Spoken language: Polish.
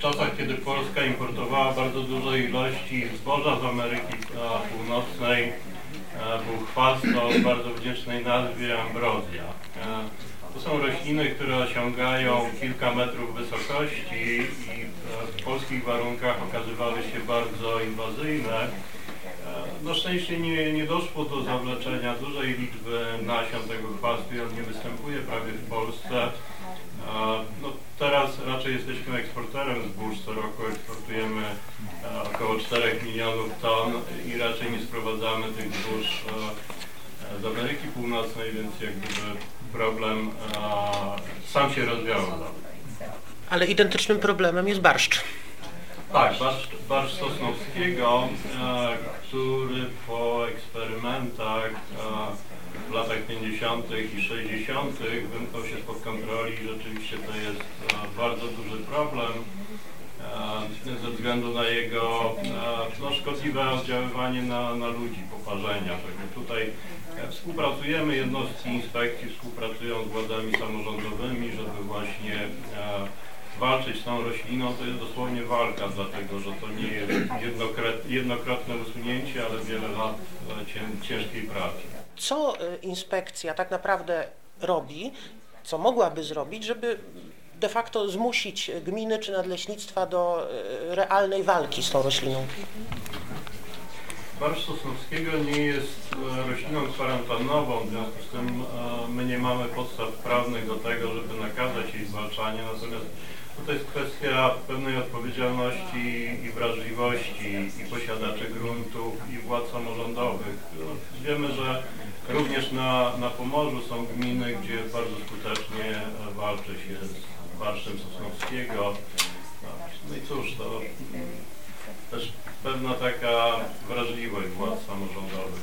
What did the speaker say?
czasach, kiedy Polska importowała bardzo duże ilości zboża z Ameryki Północnej, e, był chwast o bardzo wdzięcznej nazwie ambrozja. E, To są rośliny, które osiągają kilka metrów wysokości i e, w polskich warunkach okazywały się bardzo inwazyjne. Na szczęście nie, nie doszło do zawleczenia dużej liczby nasion tego chwastu i on nie występuje prawie w Polsce. No, teraz raczej jesteśmy eksporterem zbóż, co roku eksportujemy e, około 4 milionów ton i raczej nie sprowadzamy tych zbóż e, z Ameryki Północnej, więc jak gdyby problem e, sam się rozwiązał. Ale identycznym problemem jest barszcz. Tak, barszcz, barszcz Sosnowskiego, który po eksperymentach w latach 50. i 60. wymknął się spod kontroli i rzeczywiście to jest e, bardzo duży problem e, ze względu na jego e, no, szkodliwe oddziaływanie na, na ludzi, poparzenia. Także tutaj współpracujemy, jednostki inspekcji współpracują z władzami samorządowymi, żeby właśnie walczyć z tą rośliną to jest dosłownie walka, dlatego że to nie jest jednokrot, jednokrotne usunięcie, ale wiele lat cię, ciężkiej pracy. Co y, inspekcja tak naprawdę robi, co mogłaby zrobić, żeby de facto zmusić gminy czy nadleśnictwa do y, realnej walki z tą rośliną? Barszcz Sosnowskiego nie jest e, rośliną kwarantannową, w związku z tym my nie mamy podstaw prawnych do tego, żeby nakazać jej zwalczanie, natomiast tutaj jest kwestia pewnej odpowiedzialności i wrażliwości i posiadaczy gruntów i władz samorządowych. No, Wiemy, że również na, na Pomorzu są gminy, gdzie bardzo skutecznie walczy się z barszczem Sosnowskiego. No, i cóż, to też pewna taka wrażliwość władz samorządowych.